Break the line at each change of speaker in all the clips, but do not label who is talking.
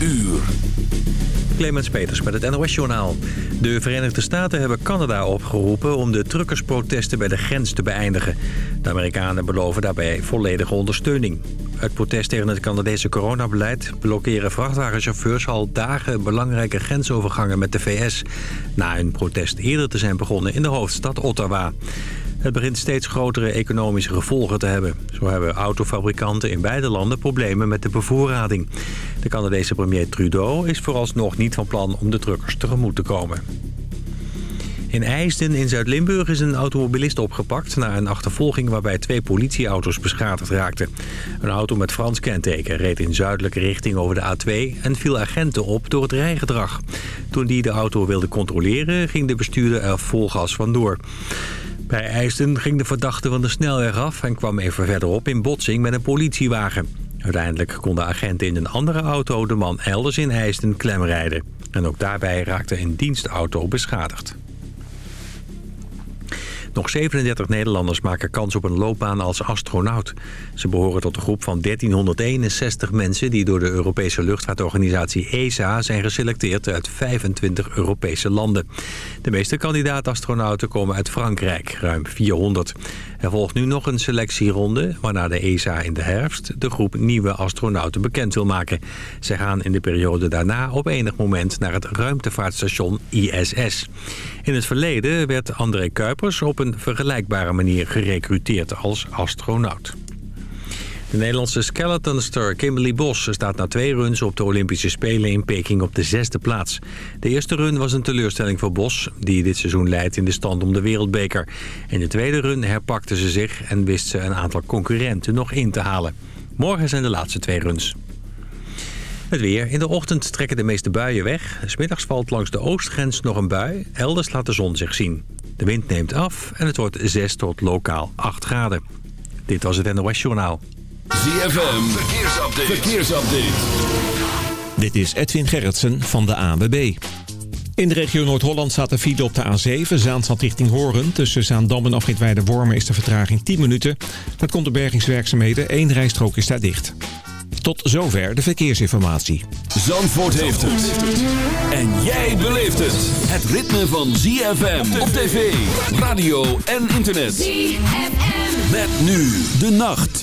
uur.
Clemens Peters met het NOS-journaal. De Verenigde Staten hebben Canada opgeroepen om de truckersprotesten bij de grens te beëindigen. De Amerikanen beloven daarbij volledige ondersteuning. Uit protest tegen het Canadese coronabeleid blokkeren vrachtwagenchauffeurs al dagen belangrijke grensovergangen met de VS. Na hun protest eerder te zijn begonnen in de hoofdstad Ottawa. Het begint steeds grotere economische gevolgen te hebben. Zo hebben autofabrikanten in beide landen problemen met de bevoorrading. De Canadese premier Trudeau is vooralsnog niet van plan om de truckers tegemoet te komen. In IJsden in Zuid-Limburg is een automobilist opgepakt... na een achtervolging waarbij twee politieauto's beschadigd raakten. Een auto met Frans kenteken reed in zuidelijke richting over de A2... en viel agenten op door het rijgedrag. Toen die de auto wilde controleren... ging de bestuurder er vol gas vandoor. Bij IJsden ging de verdachte van de snelweg af... en kwam even verderop in botsing met een politiewagen. Uiteindelijk konden agenten in een andere auto de man elders in IJsden klemrijden. En ook daarbij raakte een dienstauto beschadigd. Nog 37 Nederlanders maken kans op een loopbaan als astronaut. Ze behoren tot de groep van 1361 mensen... die door de Europese luchtvaartorganisatie ESA zijn geselecteerd uit 25 Europese landen. De meeste kandidaat-astronauten komen uit Frankrijk, ruim 400. Er volgt nu nog een selectieronde... waarna de ESA in de herfst de groep nieuwe astronauten bekend wil maken. Ze gaan in de periode daarna op enig moment naar het ruimtevaartstation ISS. In het verleden werd André Kuipers op een vergelijkbare manier gerecruiteerd als astronaut. De Nederlandse skeletonster Kimberly Bos staat na twee runs op de Olympische Spelen in Peking op de zesde plaats. De eerste run was een teleurstelling voor Bos, die dit seizoen leidt in de stand om de wereldbeker. In de tweede run herpakte ze zich en wist ze een aantal concurrenten nog in te halen. Morgen zijn de laatste twee runs. Het weer. In de ochtend trekken de meeste buien weg. Smiddags valt langs de oostgrens nog een bui. Elders laat de zon zich zien. De wind neemt af en het wordt 6 tot lokaal 8 graden. Dit was het NOS Journaal.
ZFM. Verkeersupdate. Verkeersupdate.
Dit is Edwin Gerritsen van de ANWB. In de regio Noord-Holland staat de file op de A7, Zaanstad richting Horen. Tussen Zaandam en Afritweide Wormen is de vertraging 10 minuten. Dat komt de bergingswerkzaamheden, één rijstrook is daar dicht. Tot zover de verkeersinformatie.
Zandvoort heeft het. En jij beleeft het. Het ritme van ZFM op tv, radio en internet. ZFM. Met nu de nacht.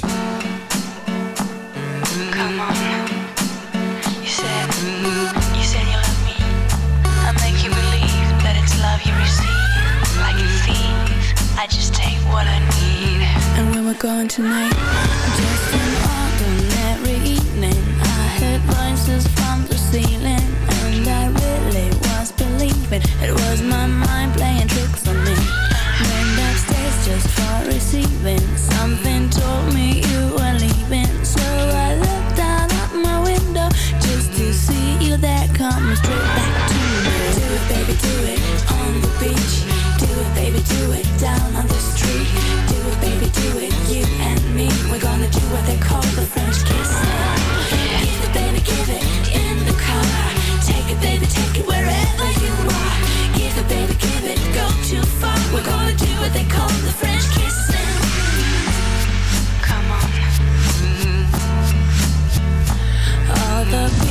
Something told me you were see you there coming straight back to me. Do it, baby, do it on the beach. Do it, baby, do it down on the street. Do it, baby, do it, you and me. We're gonna do what they call the French kiss. Give it, baby, give it in the car. Take it, baby, take it wherever you are. Give it, baby, give it, go too far. We're gonna do what they call the French.
Come on.
Mm-hmm. The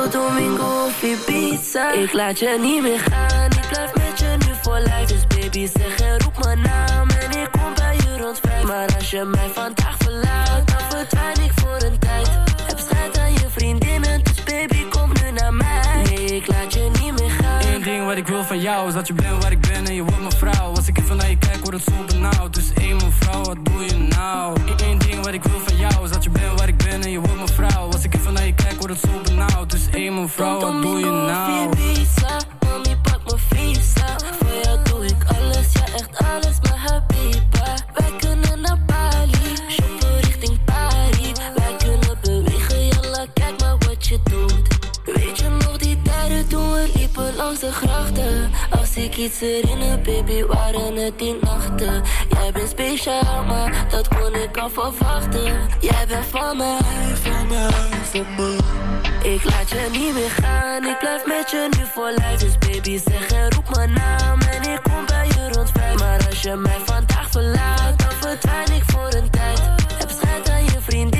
Santo Domingo of Ibiza. Ik laat je niet meer gaan. Ik blijf met je nu voor lijf. Dus baby zeg en roep mijn naam. En ik kom bij je rond vijf. Maar als je mij vandaag verlaat Dan verdwijn ik voor een tijd. Heb schijt aan je vriendinnen Dus baby kom nu naar mij. Nee ik laat je niet meer gaan.
Eén ding wat ik wil van jou Is dat je bent waar ik ben en je wordt mijn vrouw. Als ik even naar je kijk word het zo benauwd. Dus één mevrouw wat doe je nou? Eén ding wat ik wil van jou Is dat je bent waar ik ben en je wordt mijn
baby waren het die nachten. Jij bent speciaal maar dat kon ik al verwachten. Jij bent van mij, van mij, van mij. Ik laat je niet meer gaan, ik blijf met je nu voor lijf. Dus baby zeg en roep mijn naam En ik kom bij je rond vijf. Maar als je mij vandaag verlaat Dan verdwijn ik voor een tijd. Heb schijt aan je vriendinnen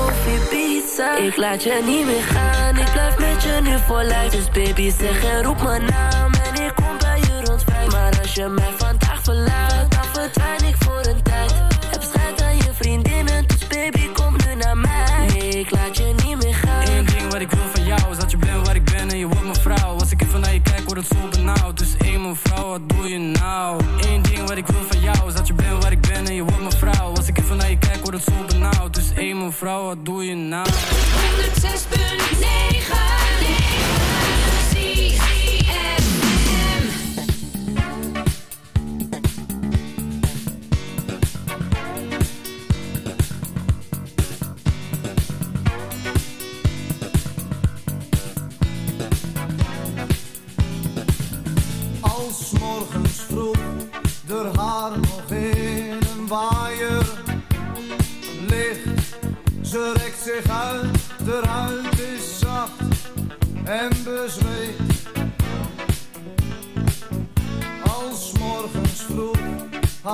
Ik laat je niet meer gaan, ik blijf met je nu voor lijf. Dus baby zeg en roep mijn naam. En ik kom bij je rond vijf. Maar als je mij vandaag verlaat Dan verdwijn ik voor een tijd. Heb schijt aan je vriendinnen Dus baby kom nu naar mij. Nee, ik laat je niet meer gaan.
Eén ding wat ik wil van jou Is dat je bent waar ik ben en je wordt mijn vrouw. Als ik even naar je kijk word het zo benauwd. Dus één mevrouw, wat doe je nou? Eén ding wat ik wil van jou Is dat je bent waar ik ben en je wordt mijn vrouw even naar je kijk word het zo benauwd Dus één mevrouw, wat doe je nou?
106.9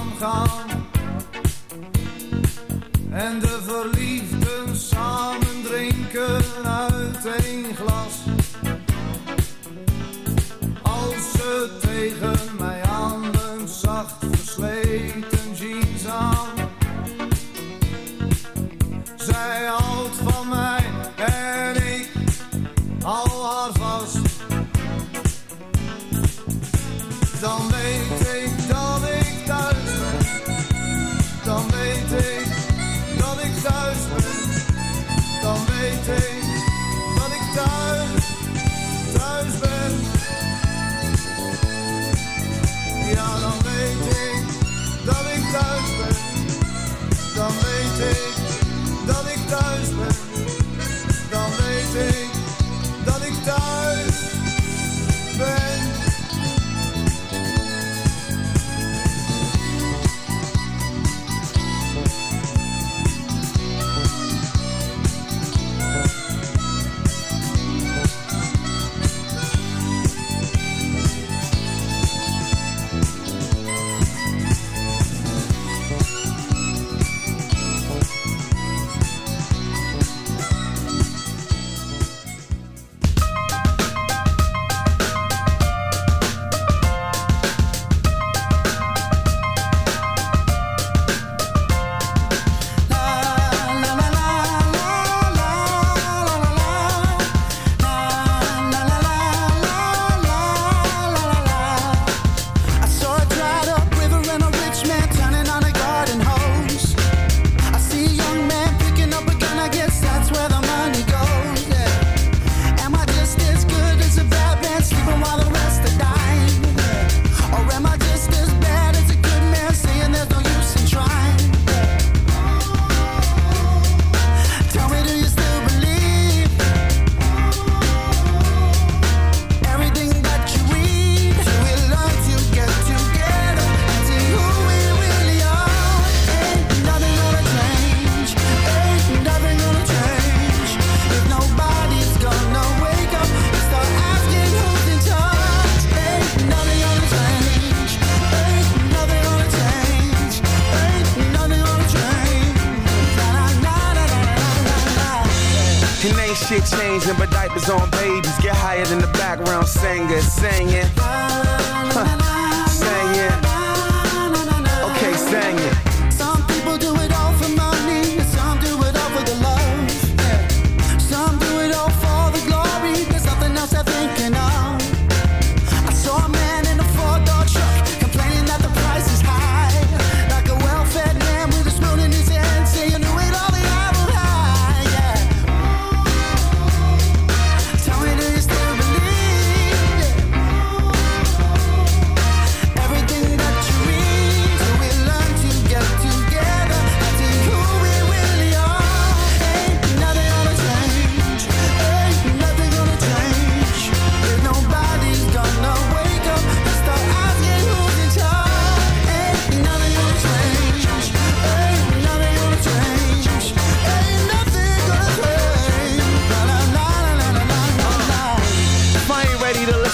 omgaan. En de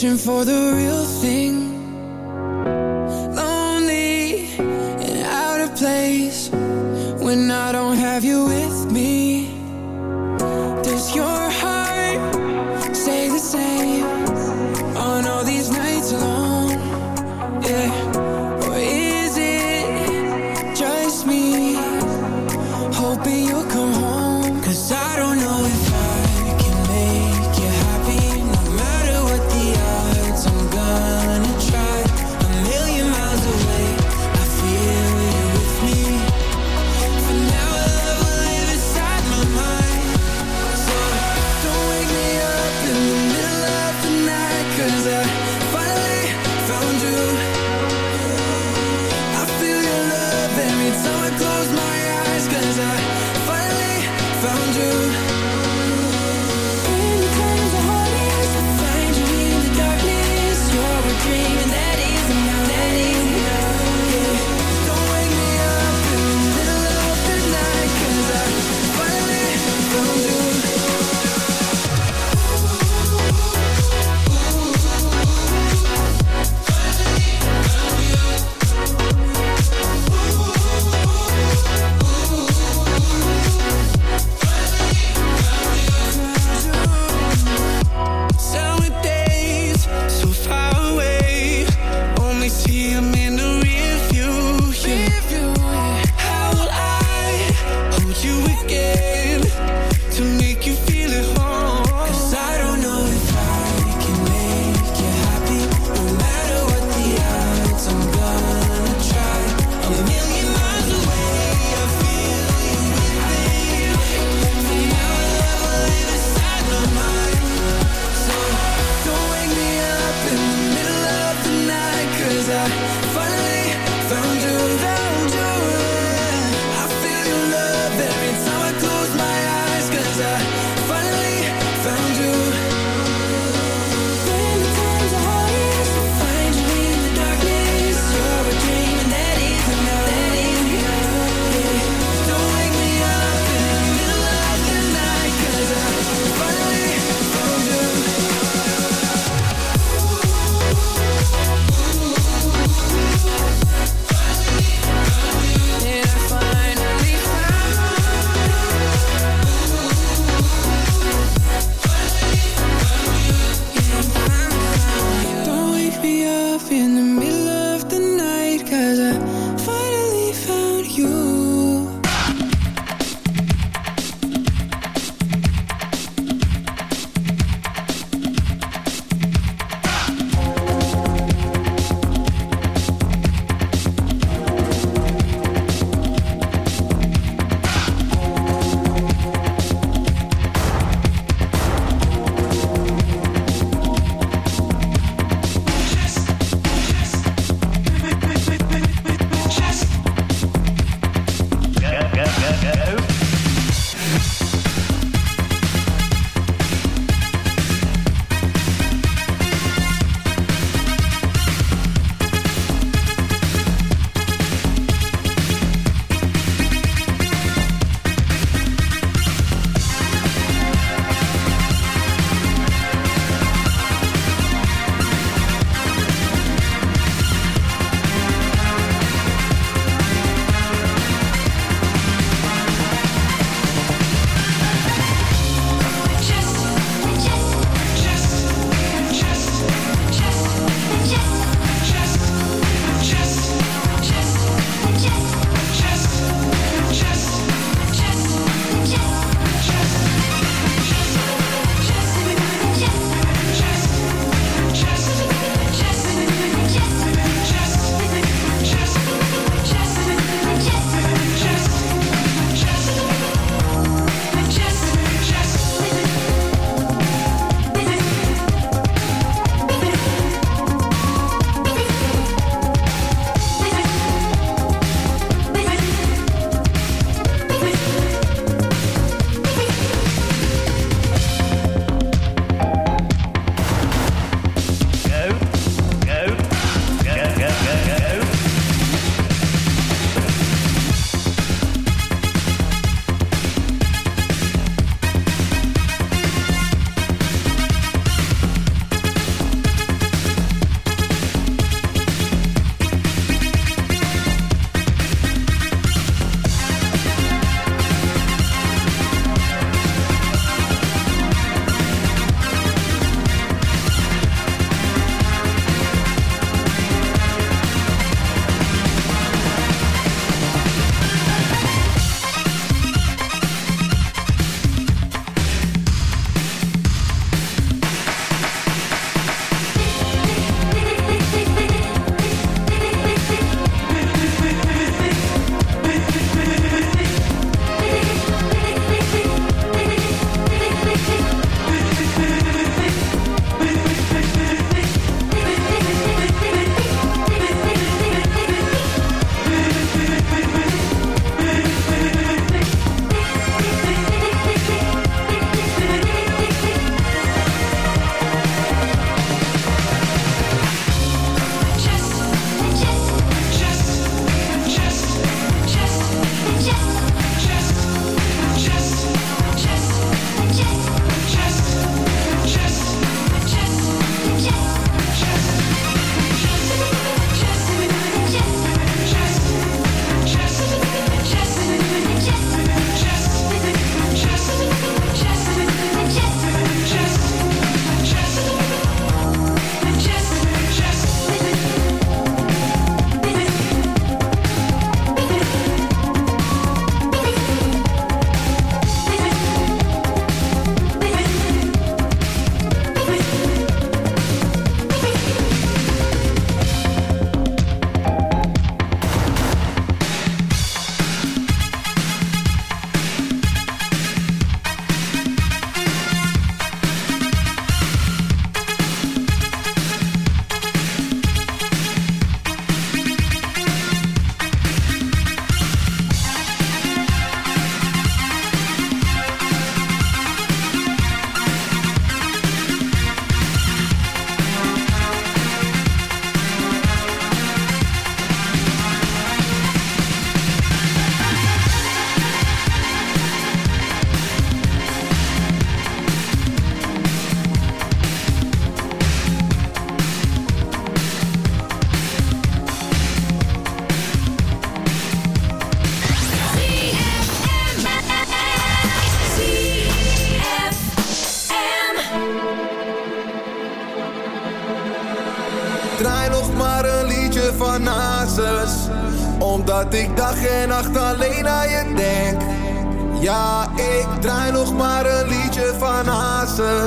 wishing for the real thing.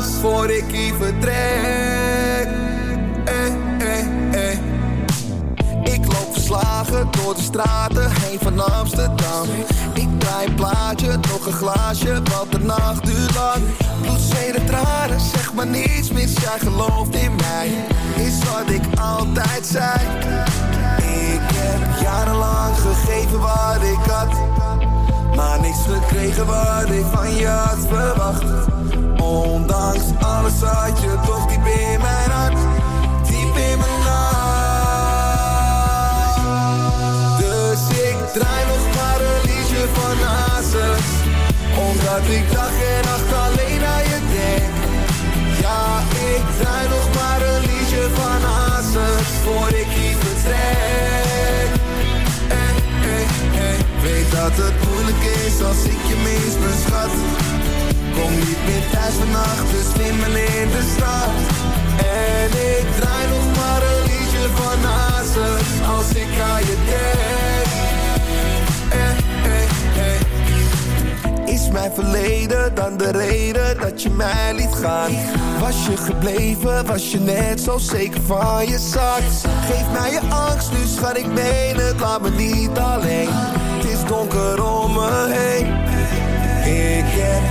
Voor ik hier vertrek eh, eh, eh. Ik loop verslagen door de straten heen van Amsterdam. Ik draai een plaatje, nog een glaasje, want de nacht duurt lang. Bloed, zweet en tranen, zeg maar niets mis, jij gelooft in mij. Is wat ik altijd zei. Ik heb jarenlang gegeven wat ik had. Maar niks gekregen wat ik van je had verwacht Ondanks alles had je toch diep in mijn hart Diep in mijn hart. Dus ik draai nog maar een liedje van Hazes Omdat ik dag en nacht alleen aan je denk. Ja, ik draai nog maar een liedje van Hazes Voor ik hier vertrek. Eh, eh, eh. Weet dat het moeilijk is als ik je mis, mijn schat Kom niet meer thuis vannacht, dus slimmen in de stad. En ik draai nog maar een liedje van Hazes Als ik aan je denk. Eh, eh, eh. Is mijn verleden dan de reden dat je mij liet gaan? Was je gebleven, was je net zo zeker van je zak? Geef mij je angst, nu schat ik meen het, laat me niet alleen. Het is donker om me heen. Ik heb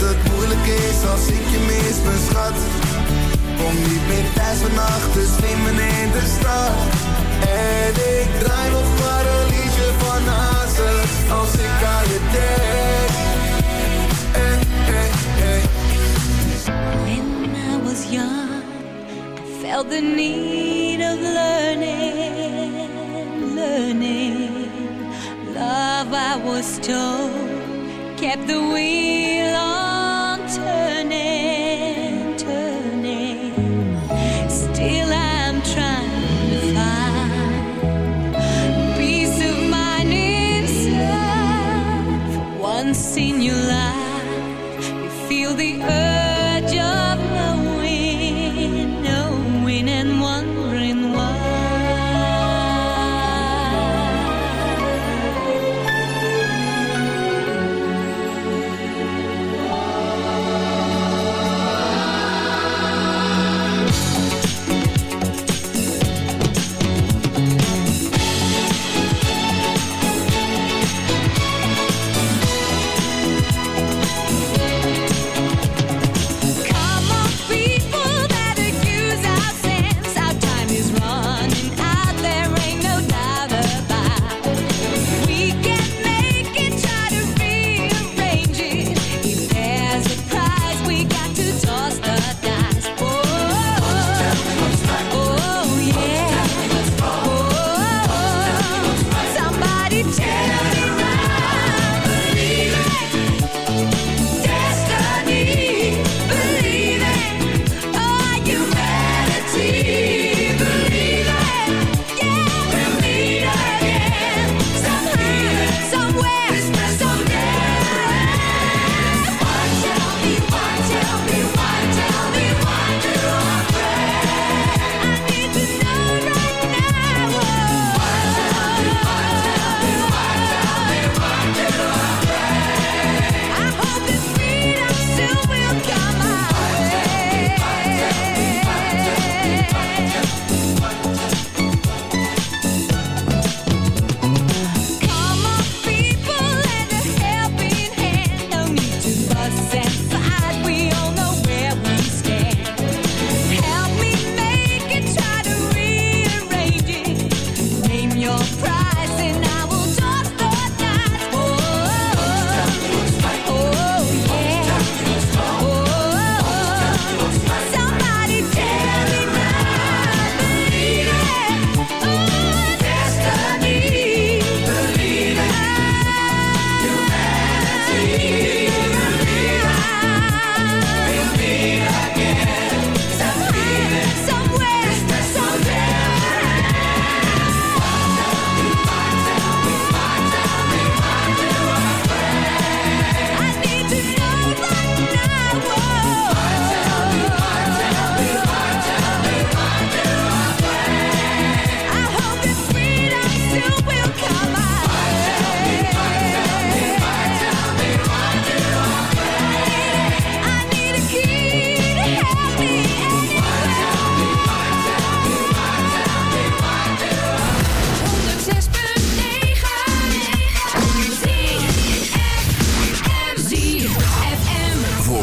het moeilijk is als ik je mis, mijn schat Kom niet meer thuis vannacht, dus slimmen in de stad En ik draai nog maar een liedje van Hazes Als ik aan je denk eh, eh, eh.
When I was young, I felt the need of learning, learning. Love, I was told, kept the wheel on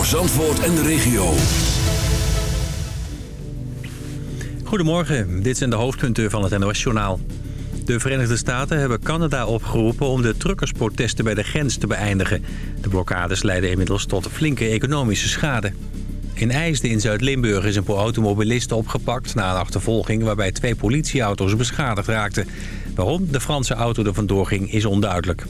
Zandvoort en de regio.
Goedemorgen, dit zijn de hoofdpunten van het NOS-journaal. De Verenigde Staten hebben Canada opgeroepen om de truckersprotesten bij de grens te beëindigen. De blokkades leiden inmiddels tot flinke economische schade. In IJsden in Zuid-Limburg is een automobilist opgepakt na een achtervolging waarbij twee politieauto's beschadigd raakten. Waarom de Franse auto er vandoor ging is onduidelijk.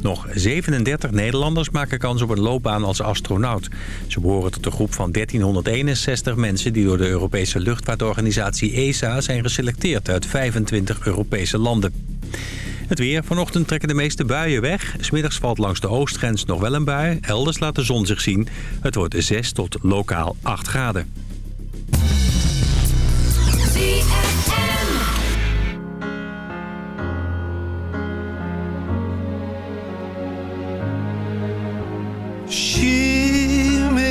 Nog 37 Nederlanders maken kans op een loopbaan als astronaut. Ze behoren tot de groep van 1361 mensen... die door de Europese luchtvaartorganisatie ESA zijn geselecteerd... uit 25 Europese landen. Het weer. Vanochtend trekken de meeste buien weg. Smiddags valt langs de oostgrens nog wel een bui. Elders laat de zon zich zien. Het wordt 6 tot lokaal 8 graden.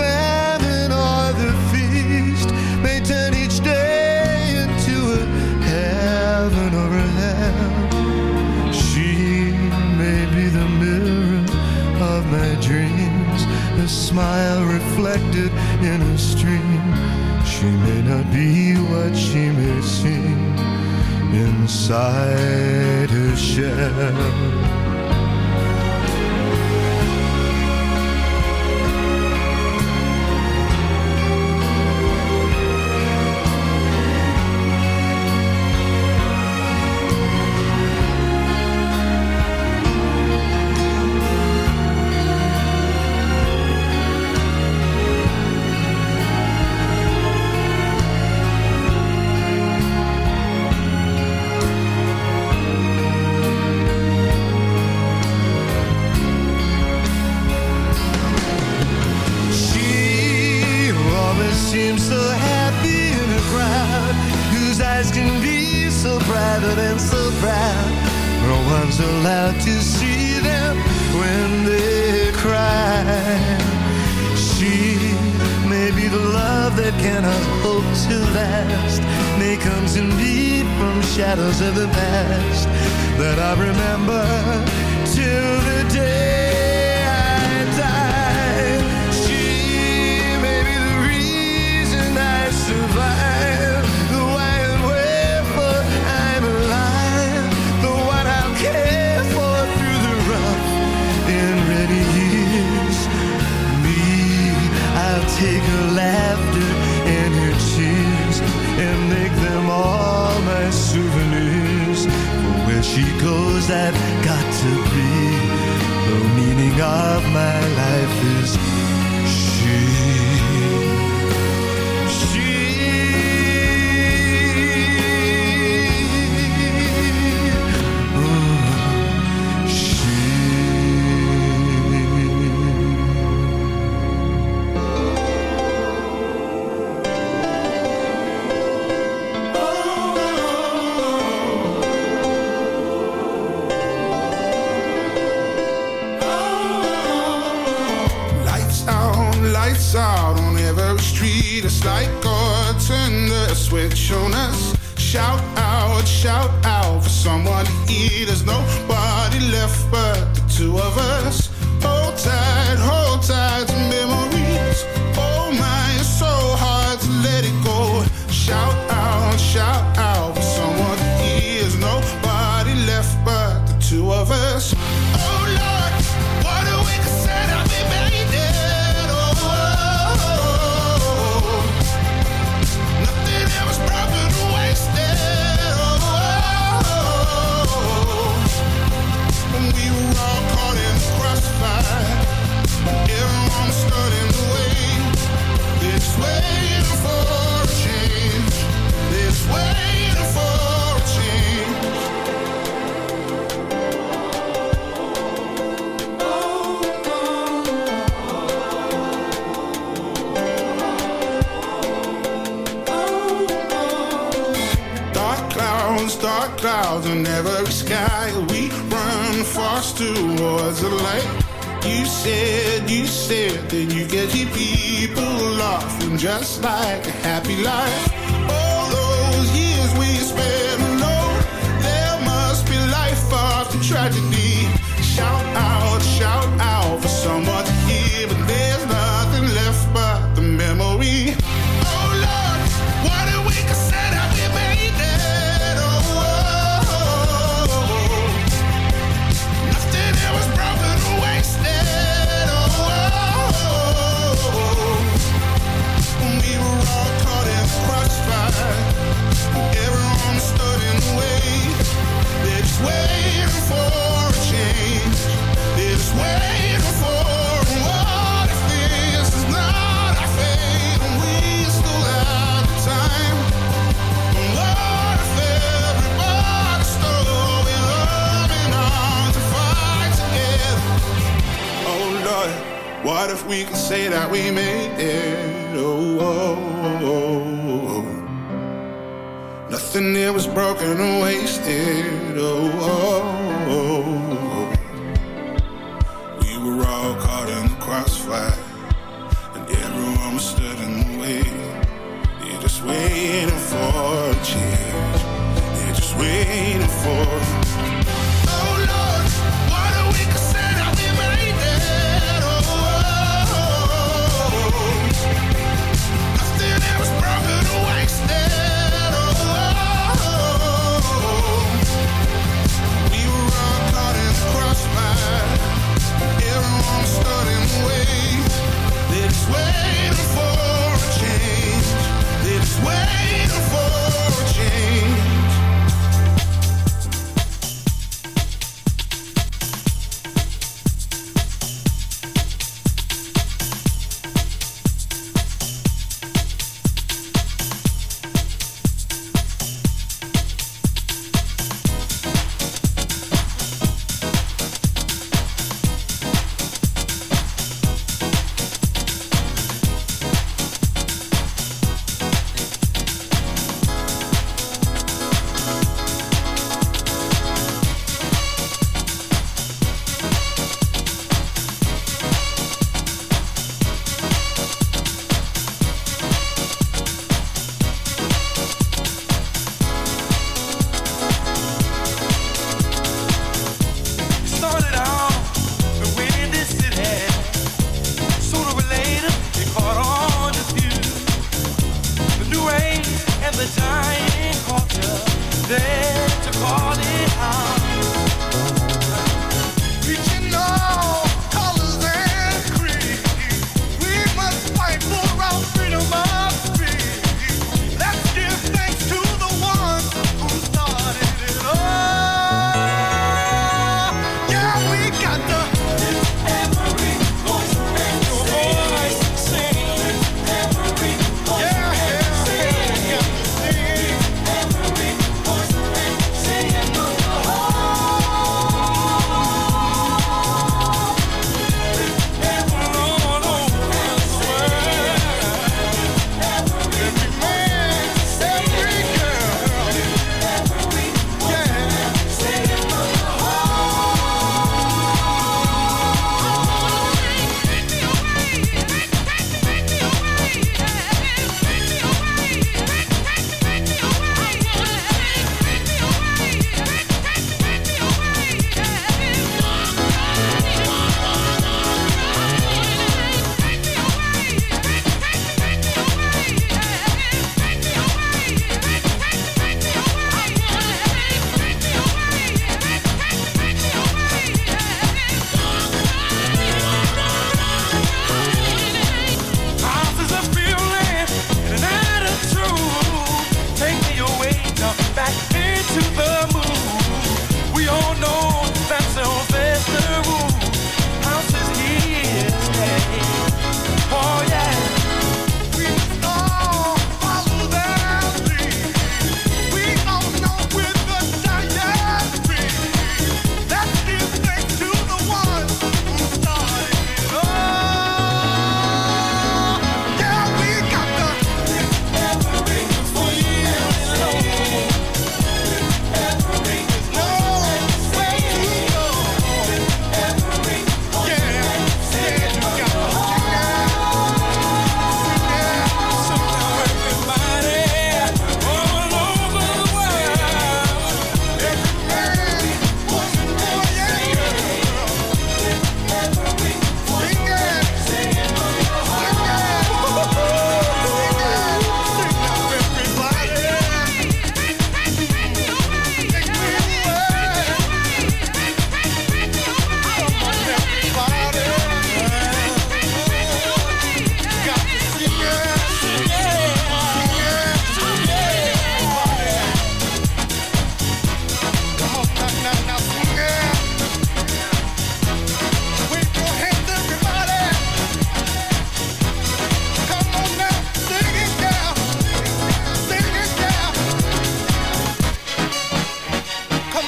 Famine or the feast, may turn each day into a heaven or a hell. She may be the mirror of my dreams, a smile reflected in a stream. She may not be what she may seem inside her shell.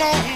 Oh.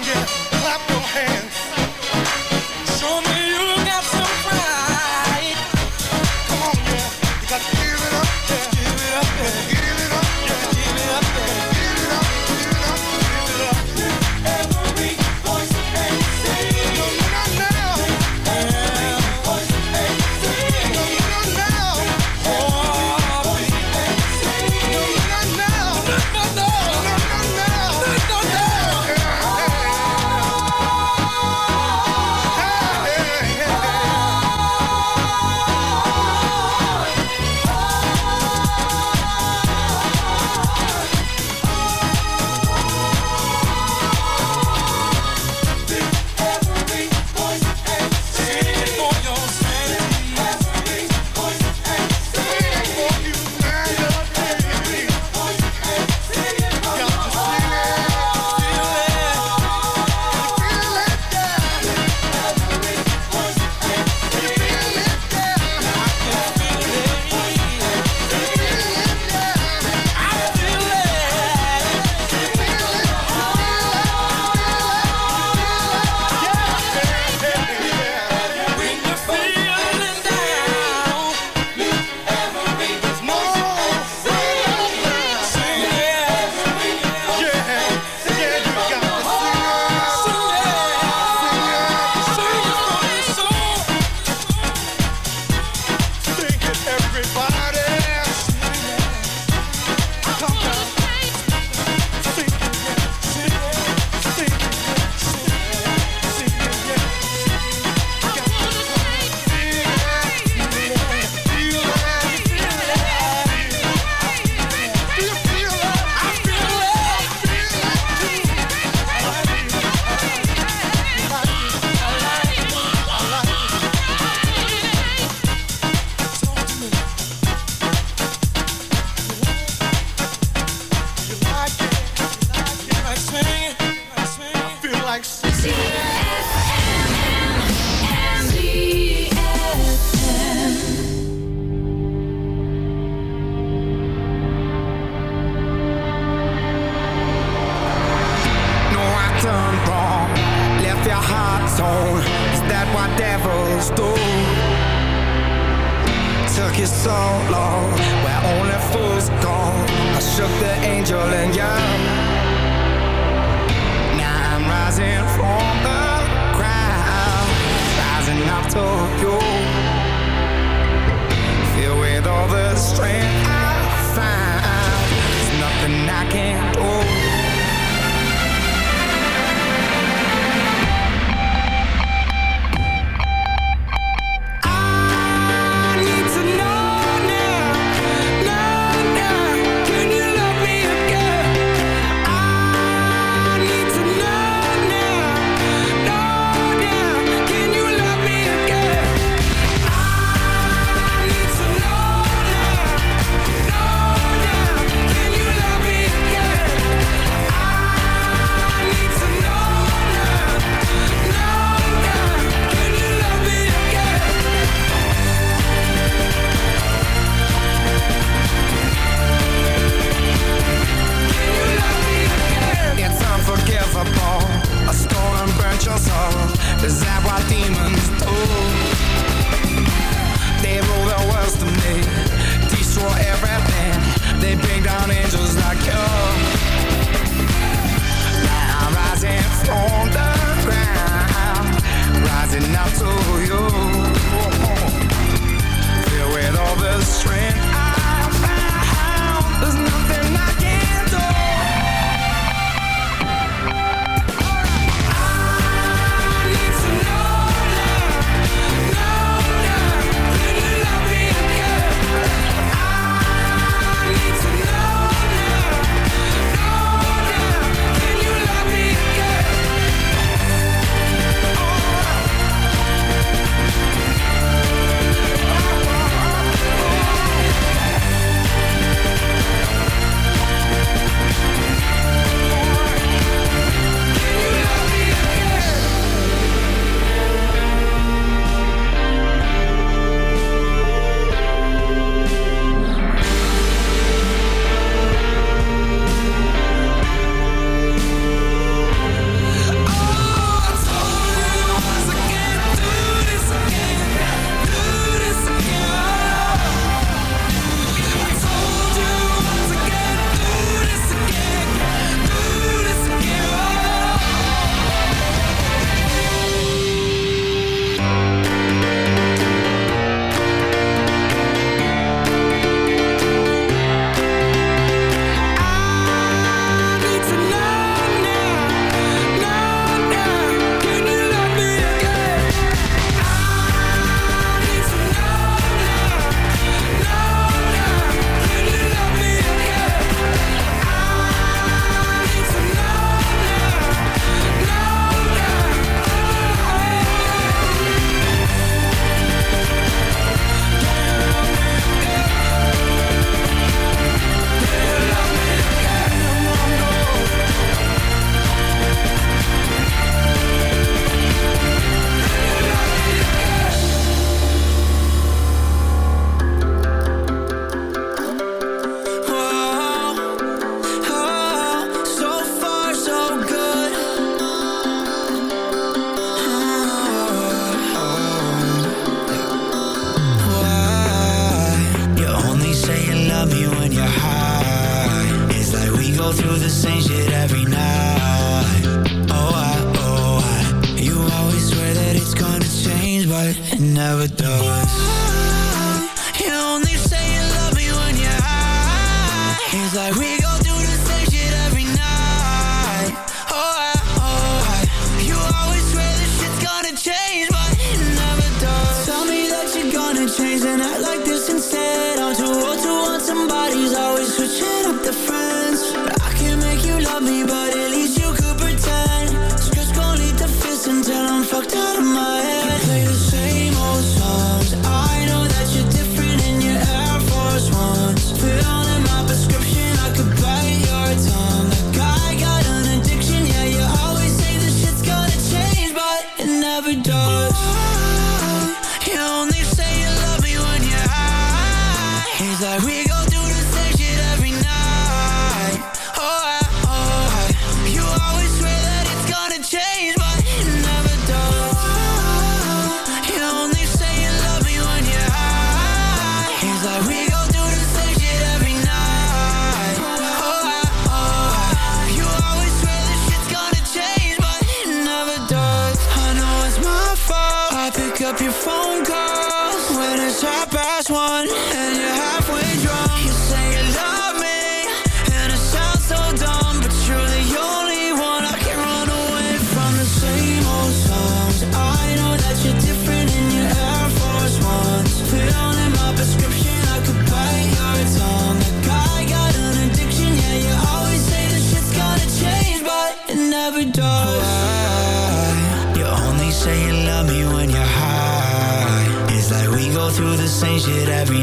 Your
phone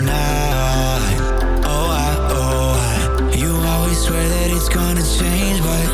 shit every night. Oh, I, oh, I. You always swear that it's gonna change, but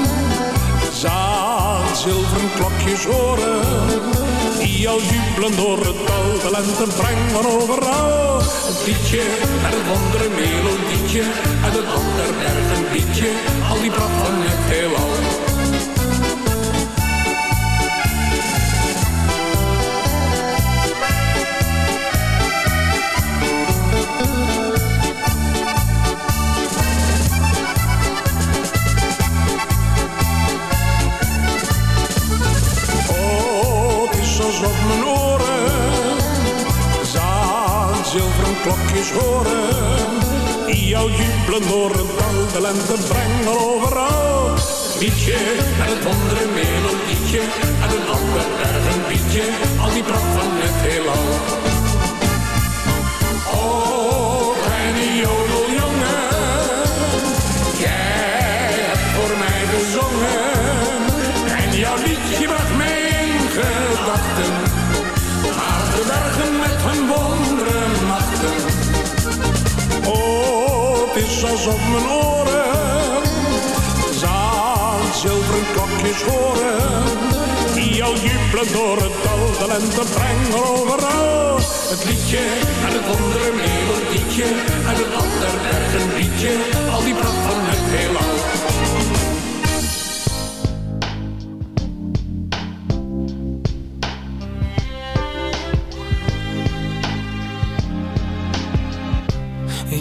zilveren klokjes horen. Die al jubelen door het dal, de lente brengen overal. Het liedje met het wondere melodietje, uit het land der bergen liedje, al die pracht van het heelal. Horen. Die jou jubelen door het dal, de lente brengen overal. Liedje met het wondere melodietje, en een ander bergen liedje, al Alsof mijn oren zaad zilveren klokjes horen. Die al jubelen door het dal, de lente brengen overal. Het liedje en het wondere melodietje, en het ander bergen liedje, al die pracht van het heelal.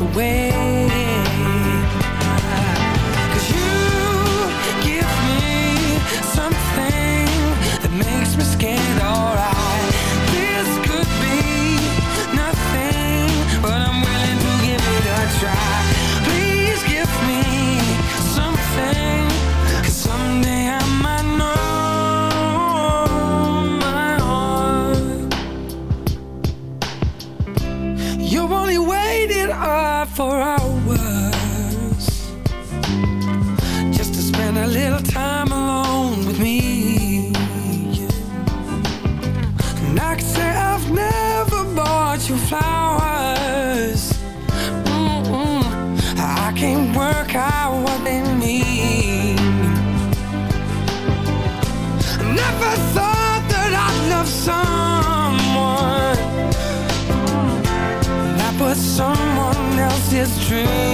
Away. For hours dream.